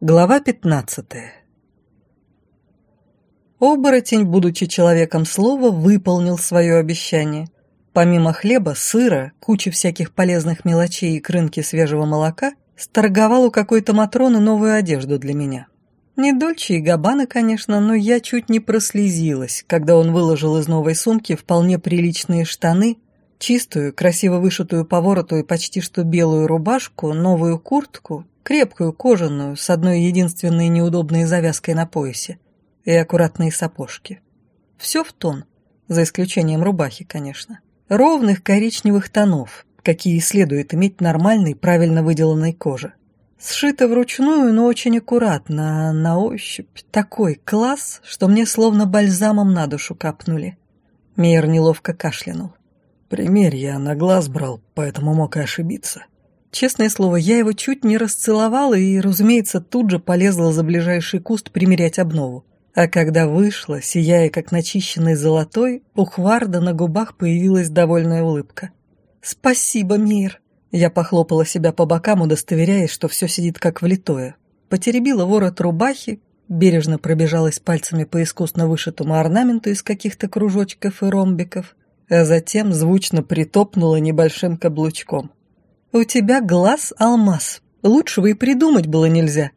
Глава 15 Оборотень, будучи человеком слова, выполнил свое обещание. Помимо хлеба, сыра, кучи всяких полезных мелочей и крынки свежего молока, сторговал у какой-то Матроны новую одежду для меня. Не Дольче и Габбана, конечно, но я чуть не прослезилась, когда он выложил из новой сумки вполне приличные штаны, чистую, красиво вышитую по вороту и почти что белую рубашку, новую куртку, крепкую, кожаную, с одной единственной неудобной завязкой на поясе, и аккуратные сапожки. Все в тон, за исключением рубахи, конечно. Ровных коричневых тонов, какие следует иметь нормальной, правильно выделанной коже. Сшито вручную, но очень аккуратно, на ощупь такой класс, что мне словно бальзамом на душу капнули. Мейер неловко кашлянул. «Примерь, я на глаз брал, поэтому мог и ошибиться». Честное слово, я его чуть не расцеловала и, разумеется, тут же полезла за ближайший куст примерять обнову. А когда вышла, сияя как начищенный золотой, у Хварда на губах появилась довольная улыбка. «Спасибо, Мир!» Я похлопала себя по бокам, удостоверяясь, что все сидит как влитое. Потеребила ворот рубахи, бережно пробежалась пальцами по искусно вышитому орнаменту из каких-то кружочков и ромбиков, а затем звучно притопнула небольшим каблучком. «У тебя глаз алмаз. Лучшего и придумать было нельзя».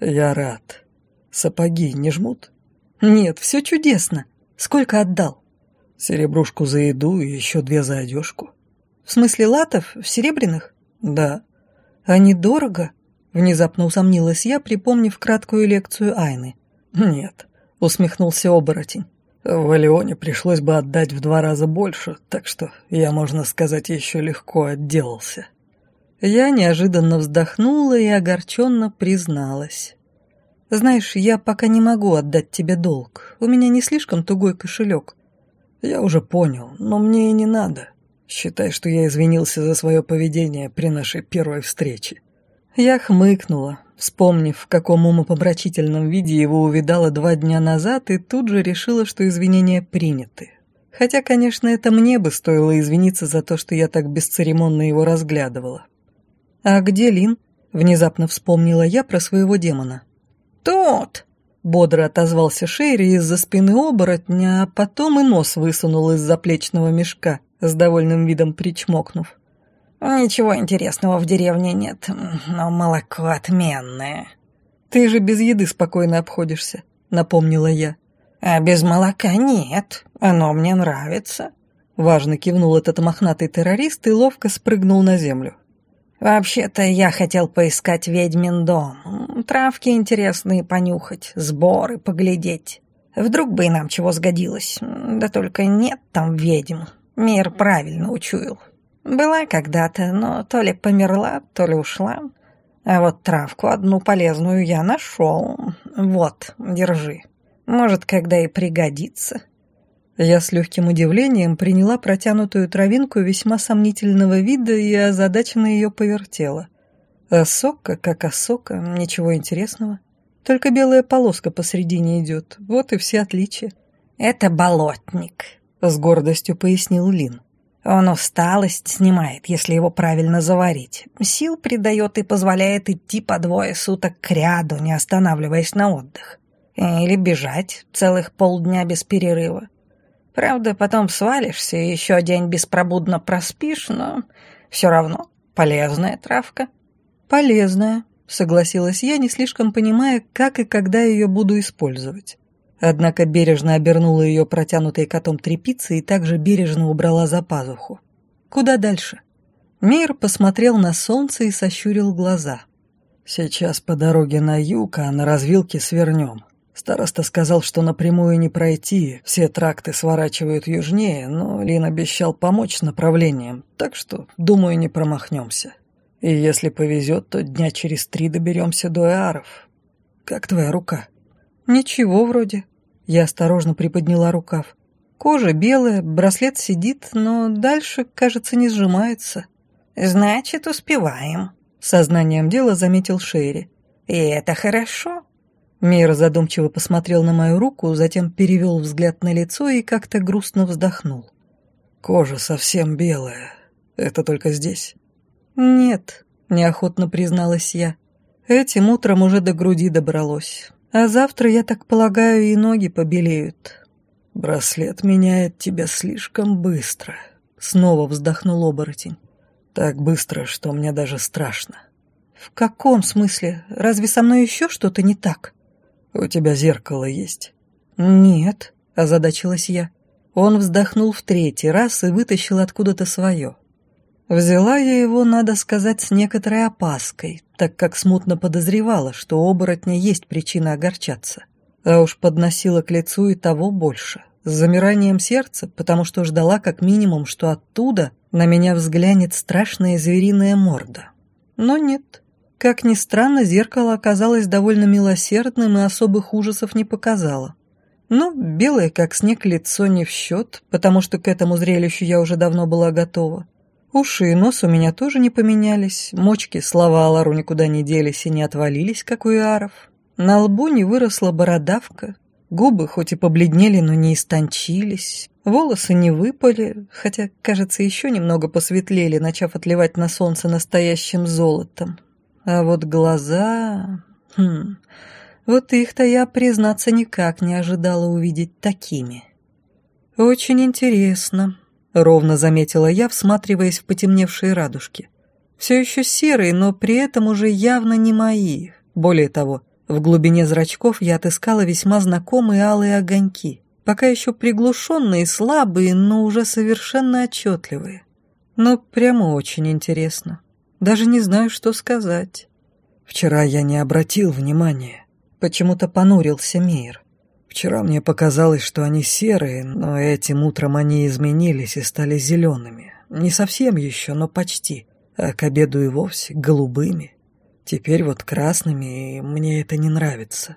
«Я рад. Сапоги не жмут?» «Нет, все чудесно. Сколько отдал?» «Серебрушку за еду и еще две за одежку». «В смысле латов? В серебряных?» «Да». «Они дорого?» Внезапно усомнилась я, припомнив краткую лекцию Айны. «Нет», — усмехнулся оборотень. В Валионе пришлось бы отдать в два раза больше, так что я, можно сказать, еще легко отделался. Я неожиданно вздохнула и огорченно призналась. «Знаешь, я пока не могу отдать тебе долг. У меня не слишком тугой кошелек». «Я уже понял, но мне и не надо. Считай, что я извинился за свое поведение при нашей первой встрече». Я хмыкнула, вспомнив, в каком умопомрачительном виде его увидала два дня назад, и тут же решила, что извинения приняты. Хотя, конечно, это мне бы стоило извиниться за то, что я так бесцеремонно его разглядывала. «А где Лин?» — внезапно вспомнила я про своего демона. «Тут!» — бодро отозвался Шейри из-за спины оборотня, а потом и нос высунул из заплечного мешка, с довольным видом причмокнув. «Ничего интересного в деревне нет, но молоко отменное». «Ты же без еды спокойно обходишься», — напомнила я. «А без молока нет, оно мне нравится». Важно кивнул этот мохнатый террорист и ловко спрыгнул на землю. «Вообще-то я хотел поискать ведьмин дом. Травки интересные понюхать, сборы поглядеть. Вдруг бы и нам чего сгодилось. Да только нет там ведьм. Мир правильно учуял. Была когда-то, но то ли померла, то ли ушла. А вот травку одну полезную я нашел. Вот, держи. Может, когда и пригодится». Я с легким удивлением приняла протянутую травинку весьма сомнительного вида и озадаченно ее повертела. Осока, как осока, ничего интересного. Только белая полоска посредине идет, вот и все отличия. «Это болотник», — с гордостью пояснил Лин. «Он усталость снимает, если его правильно заварить. Сил придает и позволяет идти по двое суток к ряду, не останавливаясь на отдых. Или бежать целых полдня без перерыва. Правда, потом свалишься и еще день беспробудно проспишь, но все равно полезная травка». «Полезная», — согласилась я, не слишком понимая, как и когда ее буду использовать. Однако бережно обернула ее протянутой котом тряпицей и также бережно убрала за пазуху. «Куда дальше?» Мейер посмотрел на солнце и сощурил глаза. «Сейчас по дороге на юг, а на развилке свернем. Староста сказал, что напрямую не пройти, все тракты сворачивают южнее, но Лин обещал помочь с направлением, так что, думаю, не промахнемся. И если повезет, то дня через три доберемся до Эаров. Как твоя рука?» «Ничего вроде». Я осторожно приподняла рукав. Кожа белая, браслет сидит, но дальше, кажется, не сжимается. «Значит, успеваем», — сознанием дела заметил Шерри. «И это хорошо». Мир задумчиво посмотрел на мою руку, затем перевел взгляд на лицо и как-то грустно вздохнул. «Кожа совсем белая. Это только здесь?» «Нет», — неохотно призналась я. Этим утром уже до груди добралось. А завтра, я так полагаю, и ноги побелеют. Браслет меняет тебя слишком быстро. Снова вздохнул оборотень. Так быстро, что мне даже страшно. В каком смысле? Разве со мной еще что-то не так? У тебя зеркало есть? Нет, озадачилась я. Он вздохнул в третий раз и вытащил откуда-то свое. Взяла я его, надо сказать, с некоторой опаской, так как смутно подозревала, что оборотня есть причина огорчаться. А уж подносила к лицу и того больше, с замиранием сердца, потому что ждала как минимум, что оттуда на меня взглянет страшная звериная морда. Но нет. Как ни странно, зеркало оказалось довольно милосердным и особых ужасов не показало. Ну, белое, как снег, лицо не в счет, потому что к этому зрелищу я уже давно была готова. Уши и нос у меня тоже не поменялись, мочки, слова Алару никуда не делись и не отвалились, как у Иаров. На лбу не выросла бородавка, губы хоть и побледнели, но не истончились, волосы не выпали, хотя, кажется, еще немного посветлели, начав отливать на солнце настоящим золотом. А вот глаза... Хм... Вот их-то я, признаться, никак не ожидала увидеть такими. «Очень интересно», — ровно заметила я, всматриваясь в потемневшие радужки. «Все еще серые, но при этом уже явно не мои. Более того, в глубине зрачков я отыскала весьма знакомые алые огоньки, пока еще приглушенные, слабые, но уже совершенно отчетливые. Но прямо очень интересно. Даже не знаю, что сказать». «Вчера я не обратил внимания», Почему-то понурился Мейер. Вчера мне показалось, что они серые, но этим утром они изменились и стали зелеными. Не совсем еще, но почти. А к обеду и вовсе голубыми. Теперь вот красными, и мне это не нравится.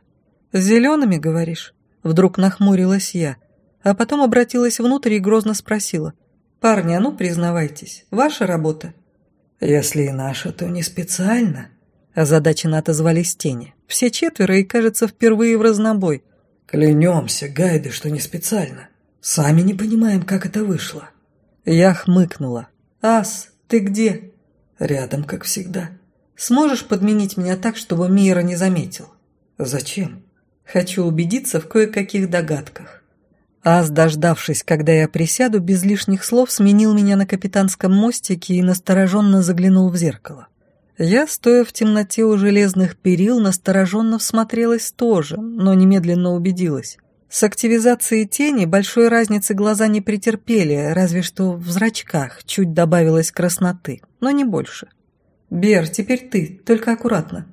«Зелеными, говоришь?» Вдруг нахмурилась я, а потом обратилась внутрь и грозно спросила. «Парни, а ну признавайтесь, ваша работа?» «Если и наша, то не специально», Озадаченно отозвались тени. Все четверо и, кажется, впервые в разнобой. «Клянемся, гайды, что не специально. Сами не понимаем, как это вышло». Я хмыкнула. «Ас, ты где?» «Рядом, как всегда». «Сможешь подменить меня так, чтобы Мира не заметил?» «Зачем?» «Хочу убедиться в кое-каких догадках». Ас, дождавшись, когда я присяду, без лишних слов сменил меня на капитанском мостике и настороженно заглянул в зеркало. Я, стоя в темноте у железных перил, настороженно всмотрелась тоже, но немедленно убедилась. С активизацией тени большой разницы глаза не претерпели, разве что в зрачках чуть добавилось красноты, но не больше. «Бер, теперь ты, только аккуратно».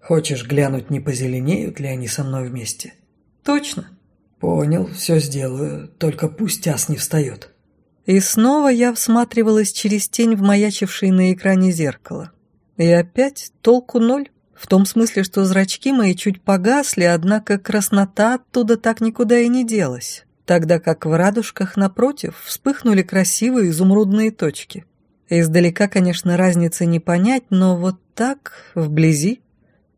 «Хочешь глянуть, не позеленеют ли они со мной вместе?» «Точно». «Понял, все сделаю, только пусть ас не встает». И снова я всматривалась через тень в маячившее на экране зеркало. И опять толку ноль. В том смысле, что зрачки мои чуть погасли, однако краснота оттуда так никуда и не делась, тогда как в радужках напротив вспыхнули красивые изумрудные точки. Издалека, конечно, разницы не понять, но вот так, вблизи...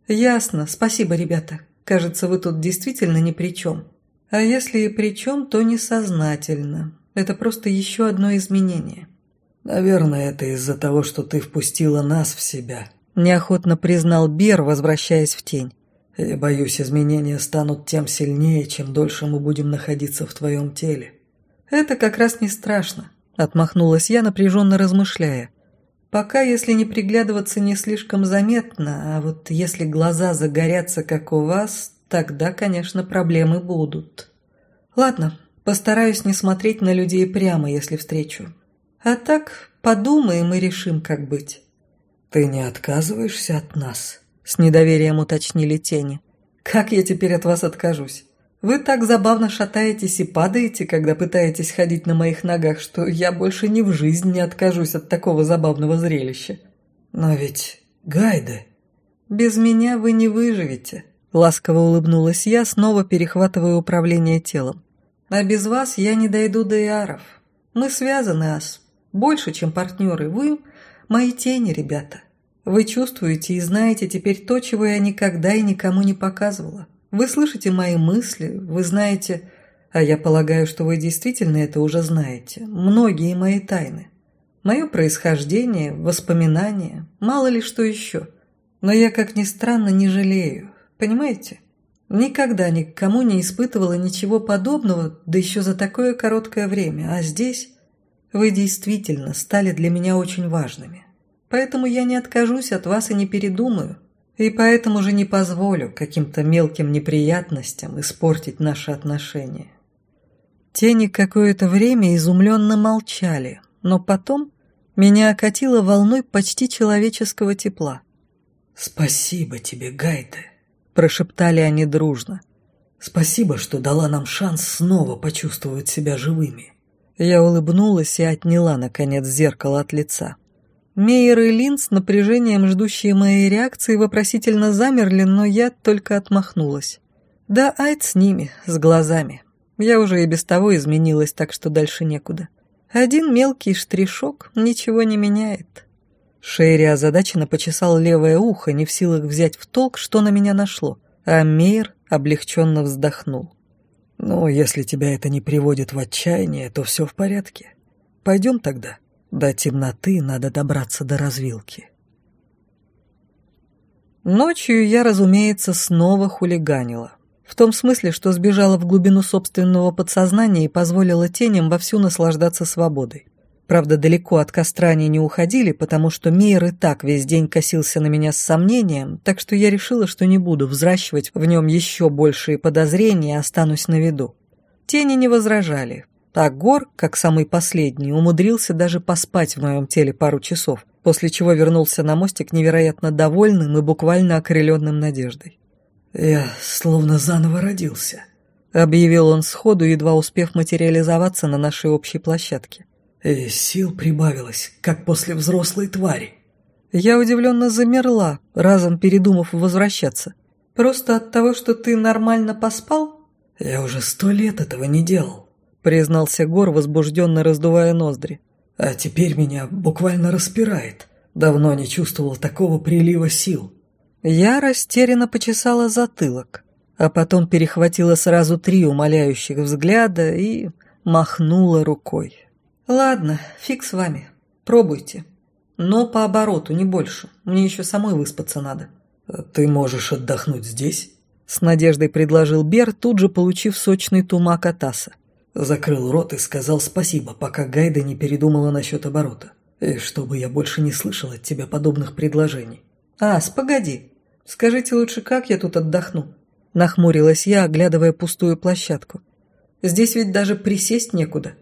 Ясно, спасибо, ребята. Кажется, вы тут действительно ни при чем. А если и при чем, то несознательно. Это просто еще одно изменение. «Наверное, это из-за того, что ты впустила нас в себя», – неохотно признал Бер, возвращаясь в тень. «Я боюсь, изменения станут тем сильнее, чем дольше мы будем находиться в твоем теле». «Это как раз не страшно», – отмахнулась я, напряженно размышляя. «Пока, если не приглядываться, не слишком заметно, а вот если глаза загорятся, как у вас, тогда, конечно, проблемы будут. Ладно, постараюсь не смотреть на людей прямо, если встречу. А так подумаем и решим, как быть». «Ты не отказываешься от нас?» — с недоверием уточнили тени. «Как я теперь от вас откажусь? Вы так забавно шатаетесь и падаете, когда пытаетесь ходить на моих ногах, что я больше ни в жизнь не откажусь от такого забавного зрелища». «Но ведь гайды...» «Без меня вы не выживете», — ласково улыбнулась я, снова перехватывая управление телом. «А без вас я не дойду до Иаров. Мы связаны, Ас. Больше, чем партнеры. Вы мои тени, ребята. Вы чувствуете и знаете теперь то, чего я никогда и никому не показывала. Вы слышите мои мысли, вы знаете, а я полагаю, что вы действительно это уже знаете, многие мои тайны. Мое происхождение, воспоминания, мало ли что еще. Но я, как ни странно, не жалею, понимаете? Никогда никому не испытывала ничего подобного, да еще за такое короткое время, а здесь вы действительно стали для меня очень важными. Поэтому я не откажусь от вас и не передумаю, и поэтому же не позволю каким-то мелким неприятностям испортить наши отношения». Тени какое-то время изумленно молчали, но потом меня окатило волной почти человеческого тепла. «Спасибо тебе, Гайде», — прошептали они дружно. «Спасибо, что дала нам шанс снова почувствовать себя живыми». Я улыбнулась и отняла, наконец, зеркало от лица. Мейер и Лин с напряжением, ждущие моей реакции, вопросительно замерли, но я только отмахнулась. Да, Айд с ними, с глазами. Я уже и без того изменилась, так что дальше некуда. Один мелкий штришок ничего не меняет. Шерри озадаченно почесал левое ухо, не в силах взять в толк, что на меня нашло, а Мейер облегченно вздохнул. «Ну, если тебя это не приводит в отчаяние, то все в порядке. Пойдем тогда. До темноты надо добраться до развилки». Ночью я, разумеется, снова хулиганила. В том смысле, что сбежала в глубину собственного подсознания и позволила теням вовсю наслаждаться свободой. Правда, далеко от костра они не уходили, потому что Мейер и так весь день косился на меня с сомнением, так что я решила, что не буду взращивать в нем еще большие подозрения останусь на виду. Тени не возражали, а Гор, как самый последний, умудрился даже поспать в моем теле пару часов, после чего вернулся на мостик невероятно довольным и буквально окрыленным надеждой. «Я словно заново родился», — объявил он сходу, едва успев материализоваться на нашей общей площадке. «И сил прибавилось, как после взрослой твари». Я удивленно замерла, разом передумав возвращаться. «Просто от того, что ты нормально поспал?» «Я уже сто лет этого не делал», — признался Гор, возбужденно раздувая ноздри. «А теперь меня буквально распирает. Давно не чувствовал такого прилива сил». Я растерянно почесала затылок, а потом перехватила сразу три умоляющих взгляда и махнула рукой. «Ладно, фиг с вами. Пробуйте. Но по обороту, не больше. Мне еще самой выспаться надо». «Ты можешь отдохнуть здесь?» С надеждой предложил Бер, тут же получив сочный тумак от аса. Закрыл рот и сказал спасибо, пока Гайда не передумала насчет оборота. И чтобы я больше не слышал от тебя подобных предложений. «Ас, погоди. Скажите лучше, как я тут отдохну?» Нахмурилась я, оглядывая пустую площадку. «Здесь ведь даже присесть некуда».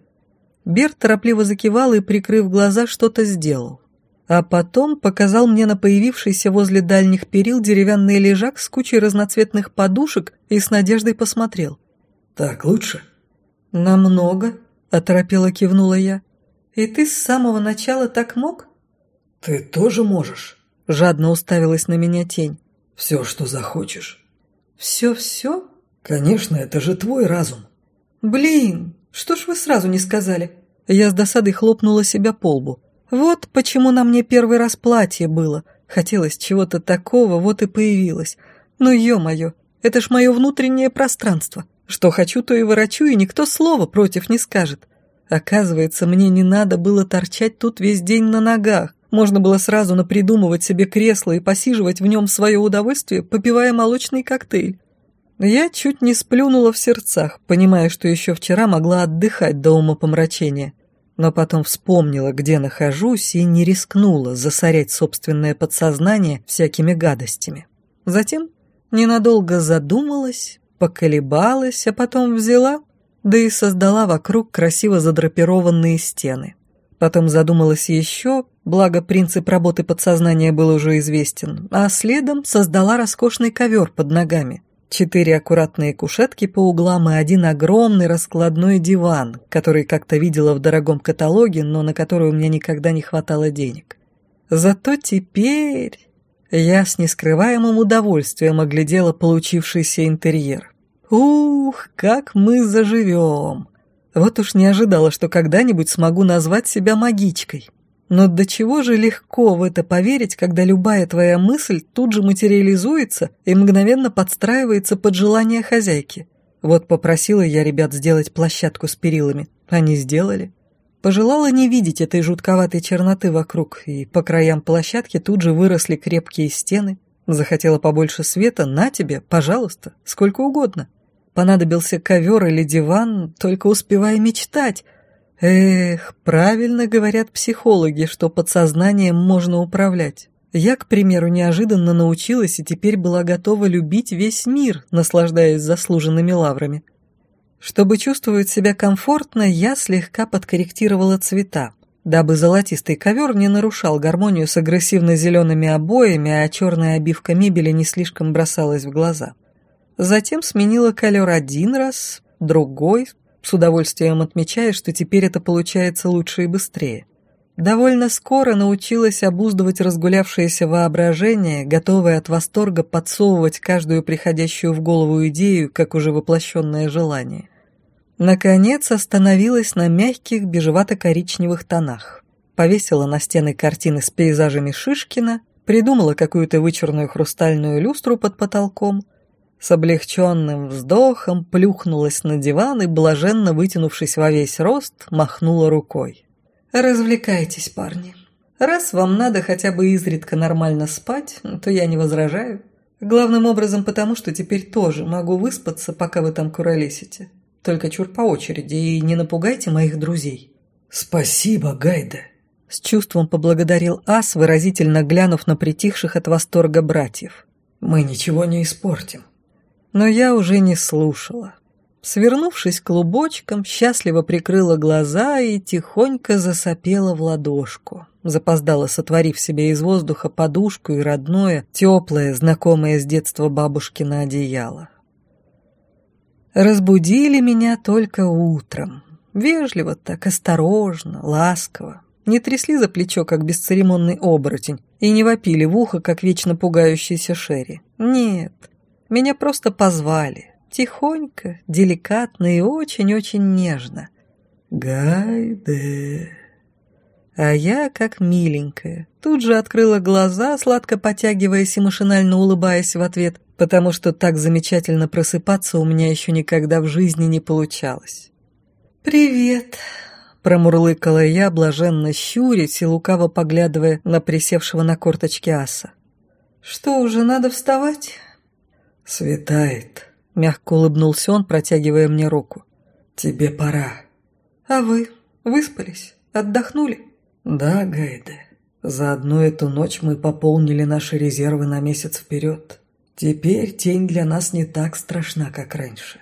Берт торопливо закивал и, прикрыв глаза, что-то сделал. А потом показал мне на появившийся возле дальних перил деревянный лежак с кучей разноцветных подушек и с надеждой посмотрел. «Так лучше?» «Намного», — оторопела кивнула я. «И ты с самого начала так мог?» «Ты тоже можешь», — жадно уставилась на меня тень. Все, что захочешь. Все-все? Конечно, это же твой разум. Блин, что ж вы сразу не сказали? Я с досадой хлопнула себя по лбу. Вот почему на мне первый раз платье было. Хотелось чего-то такого, вот и появилось. Ну, ё-моё, это ж мое внутреннее пространство. Что хочу, то и ворочу, и никто слова против не скажет. Оказывается, мне не надо было торчать тут весь день на ногах. Можно было сразу напридумывать себе кресло и посиживать в нем свое удовольствие, попивая молочный коктейль. Я чуть не сплюнула в сердцах, понимая, что еще вчера могла отдыхать до умопомрачения. Но потом вспомнила, где нахожусь, и не рискнула засорять собственное подсознание всякими гадостями. Затем ненадолго задумалась, поколебалась, а потом взяла, да и создала вокруг красиво задрапированные стены. Потом задумалась еще, благо принцип работы подсознания был уже известен, а следом создала роскошный ковер под ногами. Четыре аккуратные кушетки по углам и один огромный раскладной диван, который как-то видела в дорогом каталоге, но на который у меня никогда не хватало денег. Зато теперь я с нескрываемым удовольствием оглядела получившийся интерьер. Ух, как мы заживем! Вот уж не ожидала, что когда-нибудь смогу назвать себя магичкой. Но до чего же легко в это поверить, когда любая твоя мысль тут же материализуется и мгновенно подстраивается под желание хозяйки. Вот попросила я ребят сделать площадку с перилами. Они сделали. Пожелала не видеть этой жутковатой черноты вокруг, и по краям площадки тут же выросли крепкие стены. Захотела побольше света? На тебе, пожалуйста, сколько угодно. Понадобился ковер или диван, только успевай мечтать. Эх, правильно говорят психологи, что подсознанием можно управлять. Я, к примеру, неожиданно научилась и теперь была готова любить весь мир, наслаждаясь заслуженными лаврами. Чтобы чувствовать себя комфортно, я слегка подкорректировала цвета, дабы золотистый ковер не нарушал гармонию с агрессивно-зелеными обоями, а черная обивка мебели не слишком бросалась в глаза. Затем сменила ковер один раз, другой, с удовольствием отмечая, что теперь это получается лучше и быстрее. Довольно скоро научилась обуздывать разгулявшееся воображение, готовое от восторга подсовывать каждую приходящую в голову идею, как уже воплощенное желание. Наконец остановилась на мягких бежевато-коричневых тонах. Повесила на стены картины с пейзажами Шишкина, придумала какую-то вычурную хрустальную люстру под потолком, с облегченным вздохом плюхнулась на диван и, блаженно вытянувшись во весь рост, махнула рукой. «Развлекайтесь, парни. Раз вам надо хотя бы изредка нормально спать, то я не возражаю. Главным образом потому, что теперь тоже могу выспаться, пока вы там куролесите. Только чур по очереди и не напугайте моих друзей». «Спасибо, Гайда», — с чувством поблагодарил Ас, выразительно глянув на притихших от восторга братьев. «Мы ничего не испортим». Но я уже не слушала. Свернувшись клубочком, счастливо прикрыла глаза и тихонько засопела в ладошку, запоздала сотворив себе из воздуха подушку и родное, теплое, знакомое с детства бабушкино одеяло. Разбудили меня только утром. Вежливо так, осторожно, ласково. Не трясли за плечо, как бесцеремонный оборотень, и не вопили в ухо, как вечно пугающийся Шерри. Нет, меня просто позвали, Тихонько, деликатно и очень-очень нежно. «Гайде...» А я, как миленькая, тут же открыла глаза, сладко потягиваясь и машинально улыбаясь в ответ, потому что так замечательно просыпаться у меня еще никогда в жизни не получалось. «Привет», — промурлыкала я, блаженно щурясь и лукаво поглядывая на присевшего на корточки аса. «Что, уже надо вставать?» «Светает», Мягко улыбнулся он, протягивая мне руку. «Тебе пора». «А вы выспались? Отдохнули?» «Да, Гайде. За одну эту ночь мы пополнили наши резервы на месяц вперед. Теперь тень для нас не так страшна, как раньше».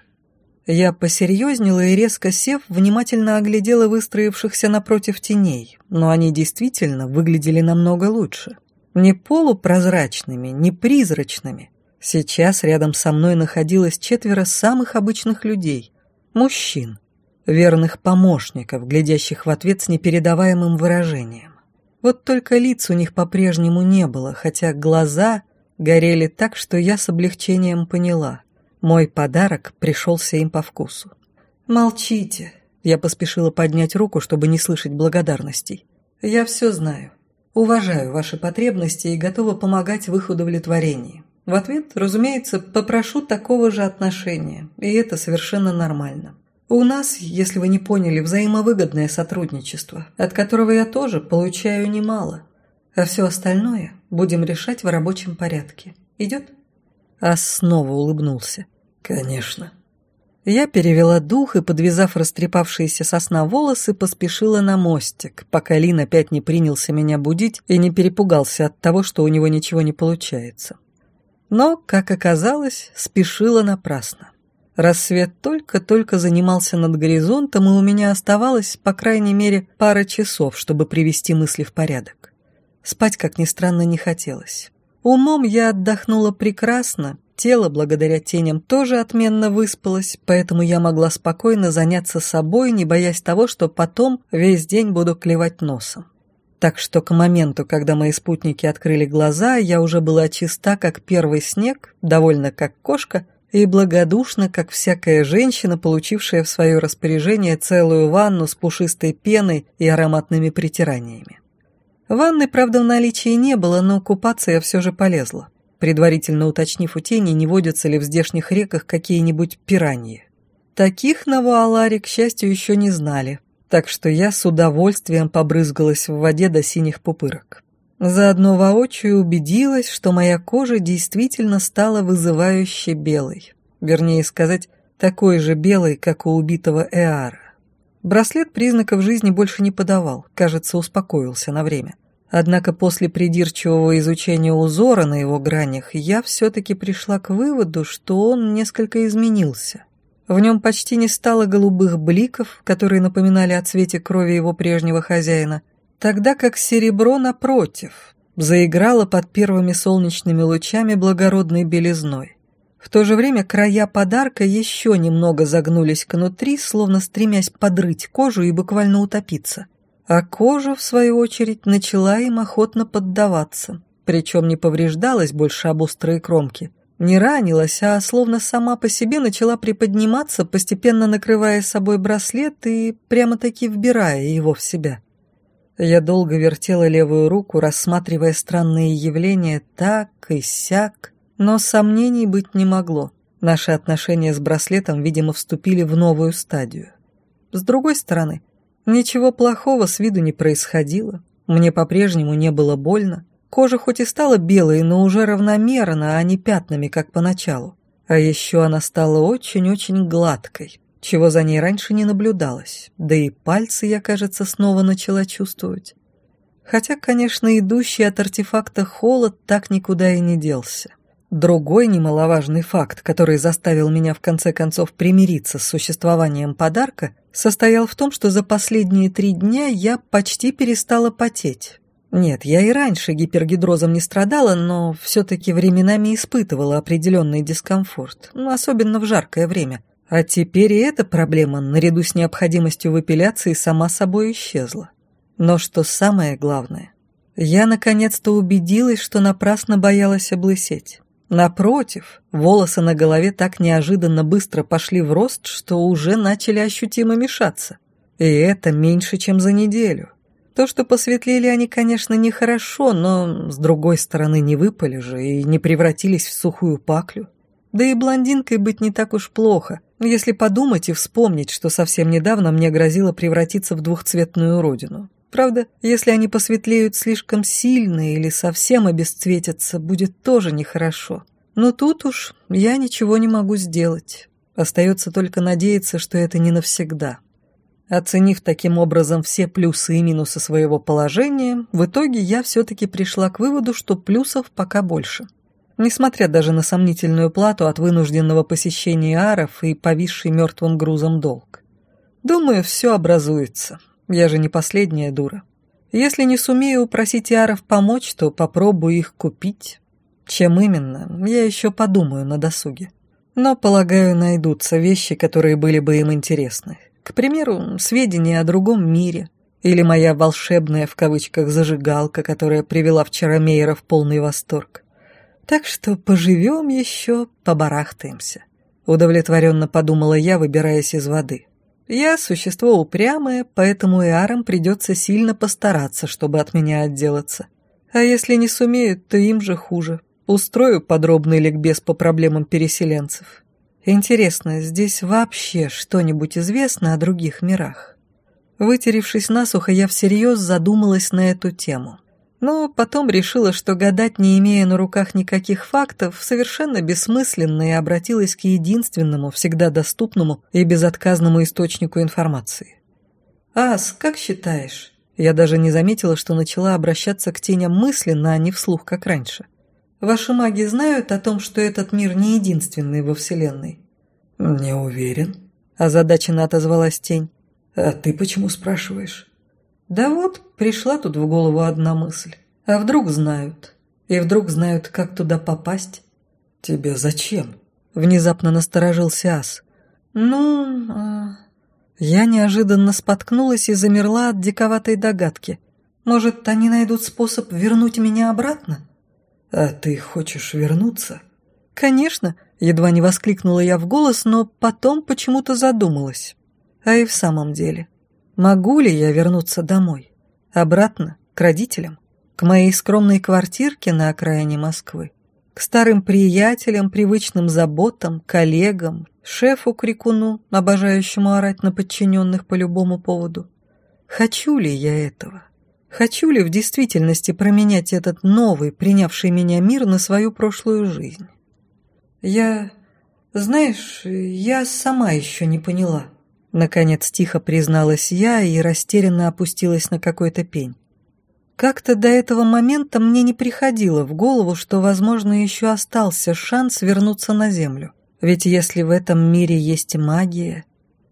Я посерьезнела и, резко сев, внимательно оглядела выстроившихся напротив теней, но они действительно выглядели намного лучше. Не полупрозрачными, не призрачными, Сейчас рядом со мной находилось четверо самых обычных людей, мужчин, верных помощников, глядящих в ответ с непередаваемым выражением. Вот только лиц у них по-прежнему не было, хотя глаза горели так, что я с облегчением поняла. Мой подарок пришелся им по вкусу. «Молчите», — я поспешила поднять руку, чтобы не слышать благодарностей. «Я все знаю. Уважаю ваши потребности и готова помогать в их удовлетворении. В ответ, разумеется, попрошу такого же отношения, и это совершенно нормально. У нас, если вы не поняли, взаимовыгодное сотрудничество, от которого я тоже получаю немало. А все остальное будем решать в рабочем порядке. Идет?» А снова улыбнулся. «Конечно». Я перевела дух и, подвязав растрепавшиеся сосна волосы, поспешила на мостик, пока Лин опять не принялся меня будить и не перепугался от того, что у него ничего не получается. Но, как оказалось, спешила напрасно. Рассвет только-только занимался над горизонтом, и у меня оставалось, по крайней мере, пара часов, чтобы привести мысли в порядок. Спать, как ни странно, не хотелось. Умом я отдохнула прекрасно, тело, благодаря теням, тоже отменно выспалось, поэтому я могла спокойно заняться собой, не боясь того, что потом весь день буду клевать носом. Так что к моменту, когда мои спутники открыли глаза, я уже была чиста, как первый снег, довольна, как кошка, и благодушна, как всякая женщина, получившая в свое распоряжение целую ванну с пушистой пеной и ароматными притираниями. Ванны, правда, в наличии не было, но купаться я все же полезла, предварительно уточнив у тени, не водятся ли в здешних реках какие-нибудь пираньи. Таких на Вуаларе, к счастью, еще не знали, так что я с удовольствием побрызгалась в воде до синих пупырок. Заодно воочию убедилась, что моя кожа действительно стала вызывающе белой. Вернее сказать, такой же белой, как у убитого Эара. Браслет признаков жизни больше не подавал, кажется, успокоился на время. Однако после придирчивого изучения узора на его гранях я все-таки пришла к выводу, что он несколько изменился. В нем почти не стало голубых бликов, которые напоминали о цвете крови его прежнего хозяина, тогда как серебро, напротив, заиграло под первыми солнечными лучами благородной белизной. В то же время края подарка еще немного загнулись кнутри, словно стремясь подрыть кожу и буквально утопиться. А кожа, в свою очередь, начала им охотно поддаваться, причем не повреждалась больше об острые кромки, не ранилась, а словно сама по себе начала приподниматься, постепенно накрывая собой браслет и прямо-таки вбирая его в себя. Я долго вертела левую руку, рассматривая странные явления так и сяк, но сомнений быть не могло. Наши отношения с браслетом, видимо, вступили в новую стадию. С другой стороны, ничего плохого с виду не происходило. Мне по-прежнему не было больно. Кожа хоть и стала белой, но уже равномерно, а не пятнами, как поначалу. А еще она стала очень-очень гладкой, чего за ней раньше не наблюдалось, да и пальцы я, кажется, снова начала чувствовать. Хотя, конечно, идущий от артефакта холод так никуда и не делся. Другой немаловажный факт, который заставил меня в конце концов примириться с существованием подарка, состоял в том, что за последние три дня я почти перестала потеть. Нет, я и раньше гипергидрозом не страдала, но все-таки временами испытывала определенный дискомфорт, ну, особенно в жаркое время – а теперь и эта проблема, наряду с необходимостью в эпиляции, сама собой исчезла. Но что самое главное, я наконец-то убедилась, что напрасно боялась облысеть. Напротив, волосы на голове так неожиданно быстро пошли в рост, что уже начали ощутимо мешаться. И это меньше, чем за неделю. То, что посветлели они, конечно, нехорошо, но, с другой стороны, не выпали же и не превратились в сухую паклю. Да и блондинкой быть не так уж плохо, если подумать и вспомнить, что совсем недавно мне грозило превратиться в двухцветную уродину. Правда, если они посветлеют слишком сильно или совсем обесцветятся, будет тоже нехорошо. Но тут уж я ничего не могу сделать. Остается только надеяться, что это не навсегда. Оценив таким образом все плюсы и минусы своего положения, в итоге я все-таки пришла к выводу, что плюсов пока больше несмотря даже на сомнительную плату от вынужденного посещения аров и повисший мертвым грузом долг. Думаю, все образуется. Я же не последняя дура. Если не сумею упросить аров помочь, то попробую их купить. Чем именно, я еще подумаю на досуге. Но, полагаю, найдутся вещи, которые были бы им интересны. К примеру, сведения о другом мире. Или моя волшебная в кавычках зажигалка, которая привела вчера Мейера в полный восторг. Так что поживем еще, побарахтаемся. Удовлетворенно подумала я, выбираясь из воды. Я существо упрямое, поэтому и арам придется сильно постараться, чтобы от меня отделаться. А если не сумеют, то им же хуже. Устрою подробный ликбез по проблемам переселенцев. Интересно, здесь вообще что-нибудь известно о других мирах? Вытеревшись насухо, я всерьез задумалась на эту тему но потом решила, что гадать, не имея на руках никаких фактов, совершенно бессмысленно и обратилась к единственному, всегда доступному и безотказному источнику информации. «Ас, как считаешь?» Я даже не заметила, что начала обращаться к теням мысленно, а не вслух, как раньше. «Ваши маги знают о том, что этот мир не единственный во Вселенной?» «Не уверен», – озадаченно отозвалась тень. «А ты почему спрашиваешь?» Да вот, пришла тут в голову одна мысль. А вдруг знают? И вдруг знают, как туда попасть? Тебе зачем? Внезапно насторожился Ас. Ну, а... я неожиданно споткнулась и замерла от диковатой догадки. Может, они найдут способ вернуть меня обратно? А ты хочешь вернуться? Конечно, едва не воскликнула я в голос, но потом почему-то задумалась. А и в самом деле, Могу ли я вернуться домой? Обратно, к родителям? К моей скромной квартирке на окраине Москвы? К старым приятелям, привычным заботам, коллегам, шефу-крикуну, обожающему орать на подчиненных по любому поводу? Хочу ли я этого? Хочу ли в действительности променять этот новый, принявший меня мир на свою прошлую жизнь? Я... Знаешь, я сама еще не поняла. Наконец тихо призналась я и растерянно опустилась на какой-то пень. Как-то до этого момента мне не приходило в голову, что, возможно, еще остался шанс вернуться на Землю. Ведь если в этом мире есть магия,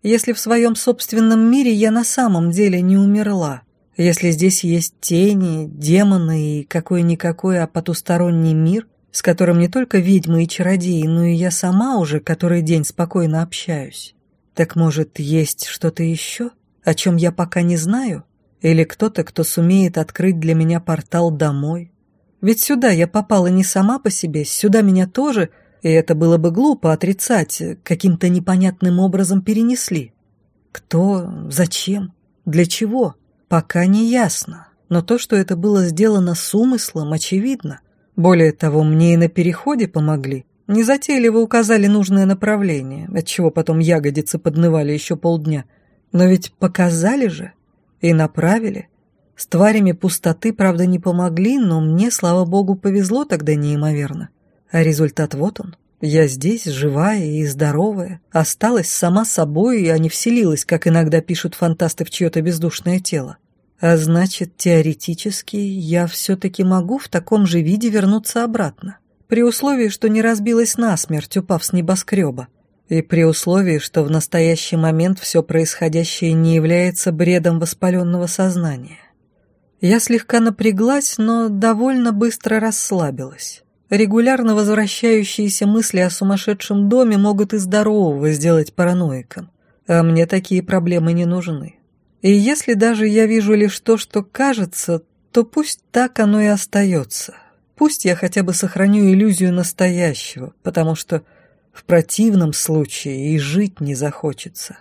если в своем собственном мире я на самом деле не умерла, если здесь есть тени, демоны и какой-никакой, а потусторонний мир, с которым не только ведьмы и чародеи, но и я сама уже который день спокойно общаюсь, так может, есть что-то еще, о чем я пока не знаю?» Или кто-то, кто сумеет открыть для меня портал домой. Ведь сюда я попала не сама по себе, сюда меня тоже, и это было бы глупо отрицать, каким-то непонятным образом перенесли. Кто, зачем, для чего, пока не ясно. Но то, что это было сделано с умыслом, очевидно. Более того, мне и на переходе помогли. Незатейливо указали нужное направление, отчего потом ягодицы поднывали еще полдня. Но ведь показали же. И направили. С тварями пустоты, правда, не помогли, но мне, слава богу, повезло тогда неимоверно. А результат вот он. Я здесь, живая и здоровая, осталась сама собой, а не вселилась, как иногда пишут фантасты в чье-то бездушное тело. А значит, теоретически я все-таки могу в таком же виде вернуться обратно. При условии, что не разбилась насмерть, упав с небоскреба. И при условии, что в настоящий момент все происходящее не является бредом воспаленного сознания. Я слегка напряглась, но довольно быстро расслабилась. Регулярно возвращающиеся мысли о сумасшедшем доме могут и здорового сделать параноиком, а мне такие проблемы не нужны. И если даже я вижу лишь то, что кажется, то пусть так оно и остается. Пусть я хотя бы сохраню иллюзию настоящего, потому что в противном случае и жить не захочется.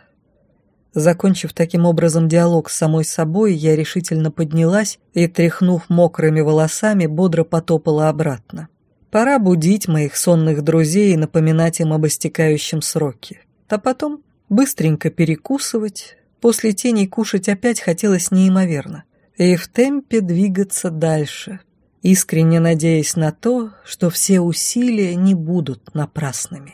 Закончив таким образом диалог с самой собой, я решительно поднялась и, тряхнув мокрыми волосами, бодро потопала обратно. Пора будить моих сонных друзей и напоминать им об истекающем сроке. А потом быстренько перекусывать, после теней кушать опять хотелось неимоверно. И в темпе двигаться дальше, искренне надеясь на то, что все усилия не будут напрасными.